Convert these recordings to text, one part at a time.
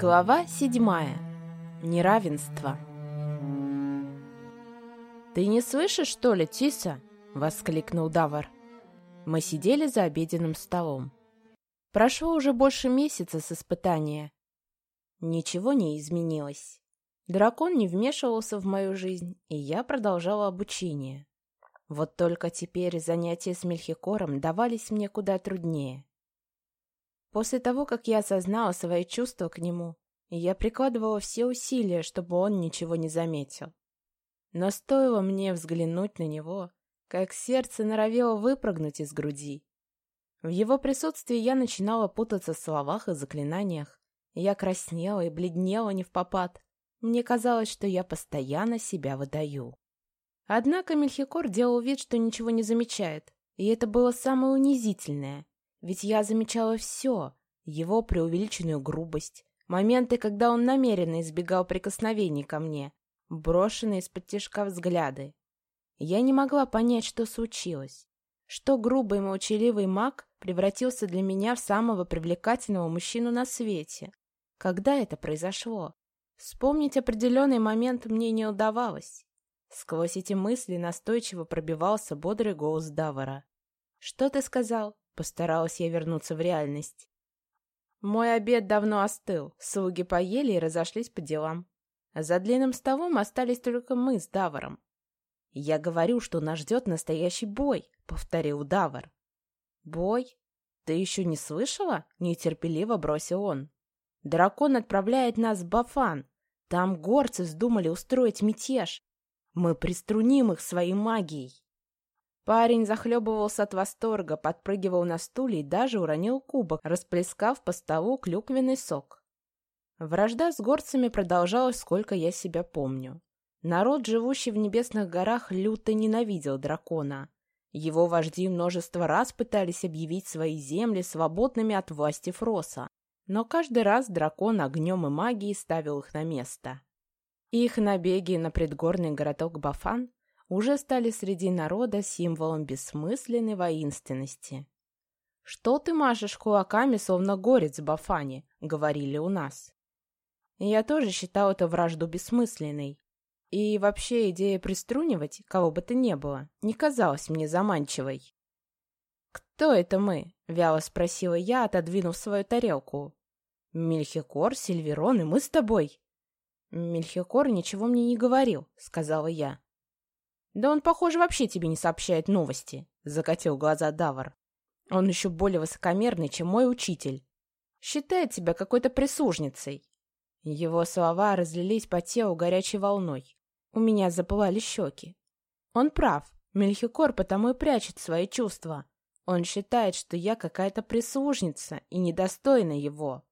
Глава седьмая. Неравенство. «Ты не слышишь, что ли, Тиса?» — воскликнул Давар. Мы сидели за обеденным столом. Прошло уже больше месяца с испытания. Ничего не изменилось. Дракон не вмешивался в мою жизнь, и я продолжала обучение. Вот только теперь занятия с Мельхикором давались мне куда труднее. После того, как я осознала свои чувства к нему, я прикладывала все усилия, чтобы он ничего не заметил. Но стоило мне взглянуть на него, как сердце норовило выпрыгнуть из груди. В его присутствии я начинала путаться в словах и заклинаниях. Я краснела и бледнела не в попад. Мне казалось, что я постоянно себя выдаю. Однако Мельхикор делал вид, что ничего не замечает, и это было самое унизительное. Ведь я замечала все. Его преувеличенную грубость, моменты, когда он намеренно избегал прикосновений ко мне, брошенные из-под тяжка взгляды. Я не могла понять, что случилось. Что грубый молчаливый маг превратился для меня в самого привлекательного мужчину на свете. Когда это произошло? Вспомнить определенный момент мне не удавалось. Сквозь эти мысли настойчиво пробивался бодрый голос Давара. «Что ты сказал?» Постаралась я вернуться в реальность. Мой обед давно остыл, слуги поели и разошлись по делам. За длинным столом остались только мы с Даваром. «Я говорю, что нас ждет настоящий бой», — повторил Давар. «Бой? Ты еще не слышала?» — нетерпеливо бросил он. «Дракон отправляет нас в Бафан. Там горцы вздумали устроить мятеж. Мы приструним их своей магией». Парень захлебывался от восторга, подпрыгивал на стуле и даже уронил кубок, расплескав по столу клюквенный сок. Вражда с горцами продолжалась, сколько я себя помню. Народ, живущий в небесных горах, люто ненавидел дракона. Его вожди множество раз пытались объявить свои земли свободными от власти Фроса, но каждый раз дракон огнем и магией ставил их на место. Их набеги на предгорный городок Бафан уже стали среди народа символом бессмысленной воинственности. «Что ты машешь кулаками, словно горец в Бафане?» — говорили у нас. Я тоже считал эту вражду бессмысленной. И вообще идея приструнивать, кого бы то ни было, не казалась мне заманчивой. «Кто это мы?» — вяло спросила я, отодвинув свою тарелку. «Мельхикор, Сильверон и мы с тобой». «Мельхикор ничего мне не говорил», — сказала я. «Да он, похоже, вообще тебе не сообщает новости», — закатил глаза Давар. «Он еще более высокомерный, чем мой учитель. Считает себя какой-то прислужницей». Его слова разлились по телу горячей волной. У меня запылали щеки. Он прав. Мельхикор потому и прячет свои чувства. Он считает, что я какая-то прислужница и недостойна его.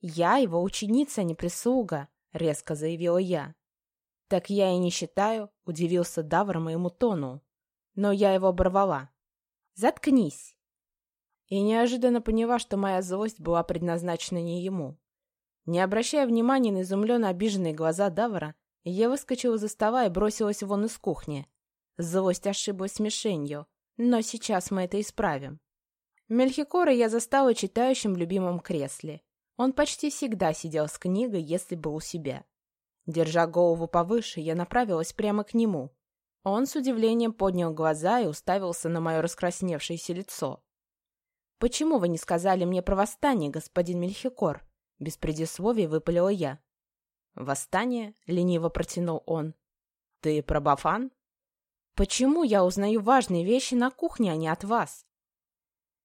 «Я его ученица, а не прислуга», — резко заявила я. «Так я и не считаю», — удивился Давр моему тону. Но я его оборвала. «Заткнись!» И неожиданно поняла, что моя злость была предназначена не ему. Не обращая внимания на изумленно обиженные глаза Давара, я выскочила за стола и бросилась вон из кухни. Злость ошиблась мишенью, но сейчас мы это исправим. Мельхикора я застала читающим в любимом кресле. Он почти всегда сидел с книгой, если был у себя. Держа голову повыше, я направилась прямо к нему. Он с удивлением поднял глаза и уставился на мое раскрасневшееся лицо. «Почему вы не сказали мне про восстание, господин Мельхикор?» Без предисловий выпалила я. «Восстание?» — лениво протянул он. «Ты про Бафан?» «Почему я узнаю важные вещи на кухне, а не от вас?»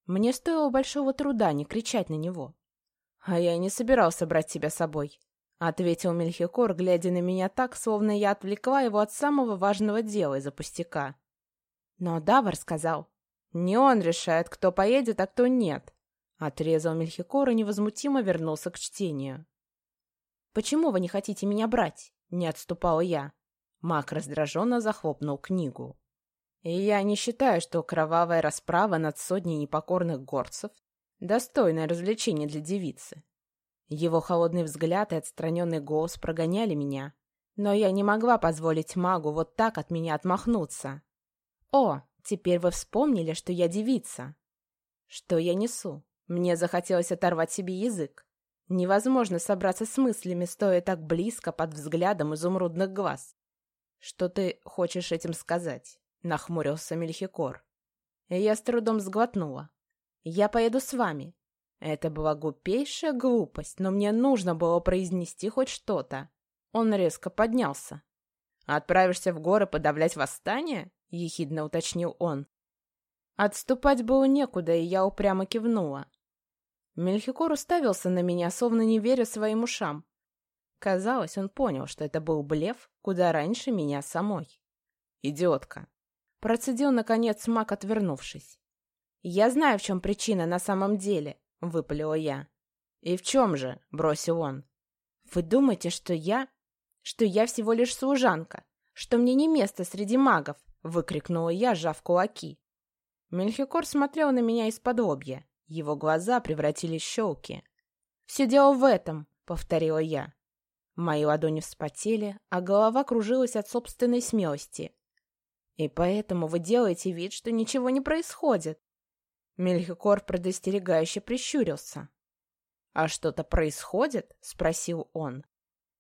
Мне стоило большого труда не кричать на него. «А я не собирался брать тебя с собой. — ответил Мельхикор, глядя на меня так, словно я отвлекла его от самого важного дела из-за пустяка. Но Давар сказал, «Не он решает, кто поедет, а кто нет», — отрезал Мельхикор и невозмутимо вернулся к чтению. «Почему вы не хотите меня брать?» — не отступала я. Мак раздраженно захлопнул книгу. «И я не считаю, что кровавая расправа над сотней непокорных горцев — достойное развлечение для девицы», его холодный взгляд и отстраненный голос прогоняли меня. Но я не могла позволить магу вот так от меня отмахнуться. «О, теперь вы вспомнили, что я девица!» «Что я несу?» Мне захотелось оторвать себе язык. Невозможно собраться с мыслями, стоя так близко под взглядом изумрудных глаз. «Что ты хочешь этим сказать?» — нахмурился Мельхикор. Я с трудом сглотнула. «Я поеду с вами». Это была глупейшая глупость, но мне нужно было произнести хоть что-то. Он резко поднялся. «Отправишься в горы подавлять восстание?» — ехидно уточнил он. Отступать было некуда, и я упрямо кивнула. Мельхикор уставился на меня, словно не веря своим ушам. Казалось, он понял, что это был блеф куда раньше меня самой. «Идиотка!» Процедил, наконец, маг, отвернувшись. «Я знаю, в чем причина на самом деле», — выпалила я. «И в чем же?» — бросил он. «Вы думаете, что я... что я всего лишь служанка, что мне не место среди магов?» — выкрикнула я, сжав кулаки. Мельхикор смотрел на меня из-под лобья. Его глаза превратились в щелки. «Все дело в этом», — повторила я. Мои ладони вспотели, а голова кружилась от собственной смелости. «И поэтому вы делаете вид, что ничего не происходит». Мельхикор предостерегающе прищурился. «А что-то происходит?» — спросил он.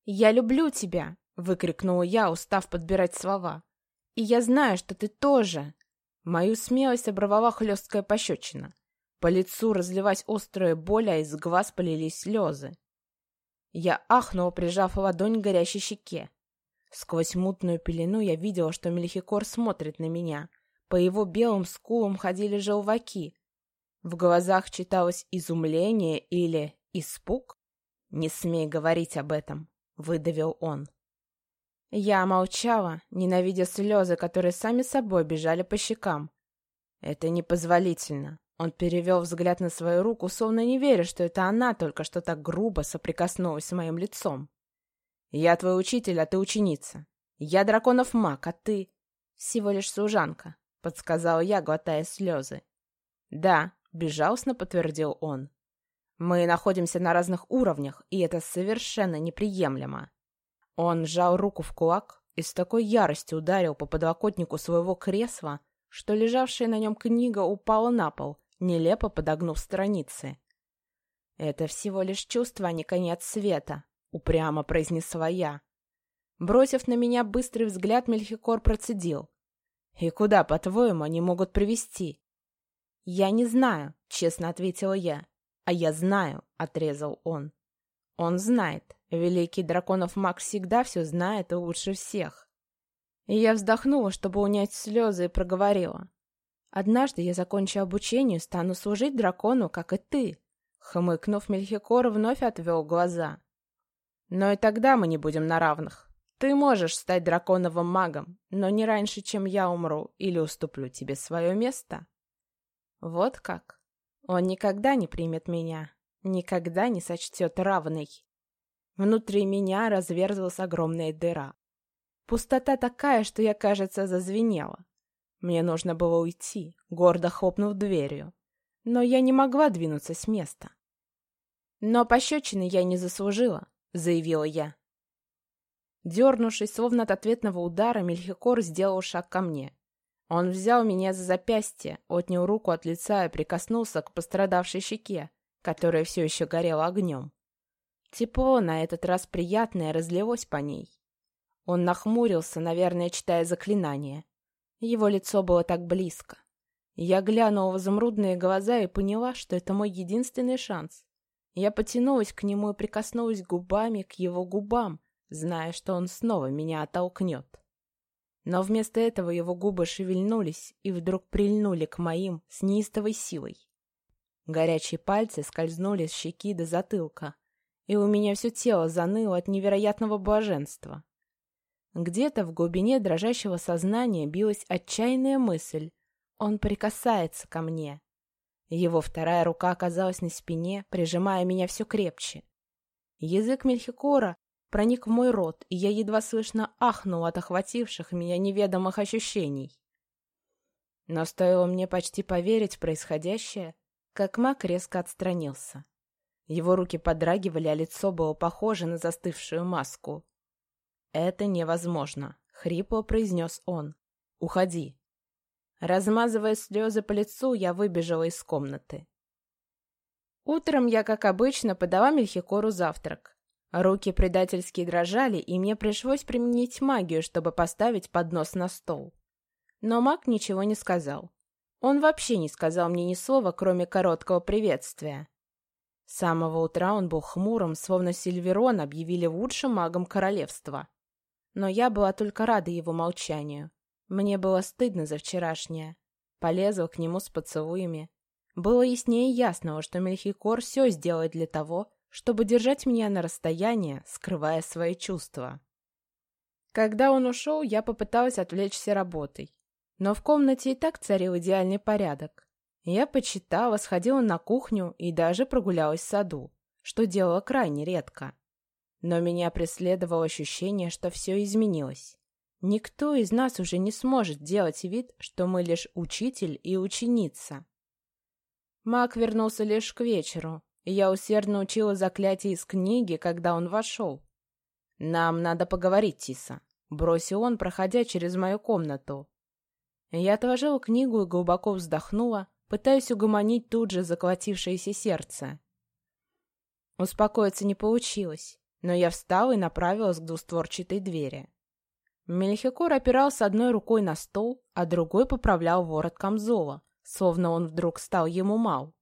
«Я люблю тебя!» — выкрикнула я, устав подбирать слова. «И я знаю, что ты тоже!» Мою смелость оборвала хлесткая пощечина. По лицу разливась острая боль, а из глаз полились слезы. Я ахнула, прижав ладонь к горящей щеке. Сквозь мутную пелену я видела, что Мельхикор смотрит на меня. По его белым скулам ходили желваки. В глазах читалось изумление или испуг. «Не смей говорить об этом», — выдавил он. Я молчала, ненавидя слезы, которые сами собой бежали по щекам. «Это непозволительно». Он перевел взгляд на свою руку, словно не веря, что это она только что так грубо соприкоснулась с моим лицом. «Я твой учитель, а ты ученица. Я драконов маг, а ты...» «Всего лишь служанка», — подсказал я, глотая слезы. «Да», — безжалостно подтвердил он. «Мы находимся на разных уровнях, и это совершенно неприемлемо. Он сжал руку в кулак и с такой яростью ударил по подлокотнику своего кресла, что лежавшая на нем книга упала на пол, нелепо подогнув страницы. «Это всего лишь чувство, а не конец света», — упрямо произнесла я. Бросив на меня быстрый взгляд, Мельхикор процедил. «И куда, по-твоему, они могут привести?» «Я не знаю», — честно ответила я. «А я знаю», — отрезал он. «Он знает. Великий драконов маг всегда все знает и лучше всех. И я вздохнула, чтобы унять слезы, и проговорила. «Однажды я закончу обучение стану служить дракону, как и ты». Хмыкнув, Мельхикор вновь отвел глаза. «Но и тогда мы не будем на равных. Ты можешь стать драконовым магом, но не раньше, чем я умру или уступлю тебе свое место». Вот как. Он никогда не примет меня, никогда не сочтет равной. Внутри меня разверзлась огромная дыра. Пустота такая, что я, кажется, зазвенела. Мне нужно было уйти, гордо хлопнув дверью. Но я не могла двинуться с места. «Но пощечины я не заслужила», — заявила я. Дернувшись, словно от ответного удара, Мельхикор сделал шаг ко мне. Он взял меня за запястье, отнял руку от лица и прикоснулся к пострадавшей щеке, которая все еще горела огнем. Тепло, на этот раз приятное, разлилось по ней. Он нахмурился, наверное, читая заклинание. Его лицо было так близко. Я глянула в изумрудные глаза и поняла, что это мой единственный шанс. Я потянулась к нему и прикоснулась губами к его губам, зная, что он снова меня оттолкнет. Но вместо этого его губы шевельнулись и вдруг прильнули к моим с неистовой силой. Горячие пальцы скользнули с щеки до затылка, и у меня все тело заныло от невероятного блаженства. Где-то в глубине дрожащего сознания билась отчаянная мысль «Он прикасается ко мне». Его вторая рука оказалась на спине, прижимая меня все крепче. Язык Мельхикора проник в мой рот, и я едва слышно ахнул от охвативших меня неведомых ощущений. Но стоило мне почти поверить в происходящее, как маг резко отстранился. Его руки подрагивали, а лицо было похоже на застывшую маску. «Это невозможно», — хрипло произнес он. «Уходи». Размазывая слезы по лицу, я выбежала из комнаты. Утром я, как обычно, подала Мельхикору завтрак. Руки предательски дрожали, и мне пришлось применить магию, чтобы поставить поднос на стол. Но маг ничего не сказал. Он вообще не сказал мне ни слова, кроме короткого приветствия. С самого утра он был хмурым, словно Сильверон объявили лучшим магом королевства. Но я была только рада его молчанию. Мне было стыдно за вчерашнее. Полезла к нему с поцелуями. Было яснее ясного, что Мельхикор все сделает для того, чтобы держать меня на расстоянии, скрывая свои чувства. Когда он ушел, я попыталась отвлечься работой. Но в комнате и так царил идеальный порядок. Я почитала, сходила на кухню и даже прогулялась в саду, что делала крайне редко. Но меня преследовало ощущение, что все изменилось. Никто из нас уже не сможет делать вид, что мы лишь учитель и ученица. Маг вернулся лишь к вечеру, я усердно учила заклятие из книги, когда он вошел. «Нам надо поговорить, Тиса», — бросил он, проходя через мою комнату. Я отложила книгу и глубоко вздохнула, пытаясь угомонить тут же заколотившееся сердце. Успокоиться не получилось, но я встала и направилась к двустворчатой двери. Мельхикор опирался одной рукой на стол, а другой поправлял ворот камзола, словно он вдруг стал ему мал.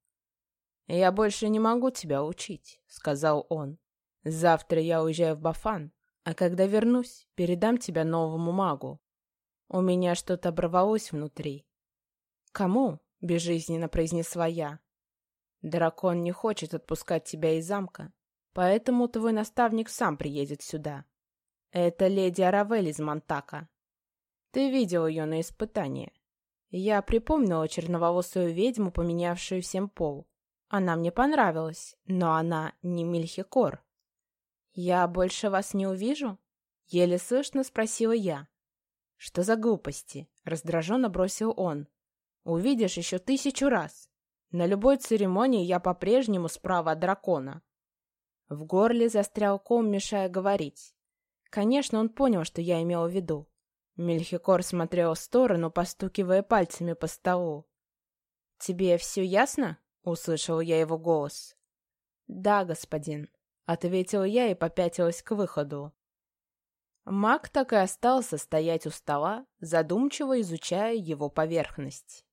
«Я больше не могу тебя учить», — сказал он. «Завтра я уезжаю в Бафан, а когда вернусь, передам тебя новому магу. У меня что-то оборвалось внутри». «Кому?» — безжизненно произнесла я. «Дракон не хочет отпускать тебя из замка, поэтому твой наставник сам приедет сюда. Это леди Аравель из Монтака. Ты видел ее на испытании. Я припомнила черноволосую ведьму, поменявшую всем пол. Она мне понравилась, но она не Мильхикор. «Я больше вас не увижу?» — еле слышно спросила я. «Что за глупости?» — раздраженно бросил он. «Увидишь еще тысячу раз. На любой церемонии я по-прежнему справа от дракона». В горле застрял ком, мешая говорить. Конечно, он понял, что я имела в виду. Мельхикор смотрел в сторону, постукивая пальцами по столу. «Тебе все ясно?» — услышал я его голос. «Да, господин», — ответила я и попятилась к выходу. Маг так и остался стоять у стола, задумчиво изучая его поверхность.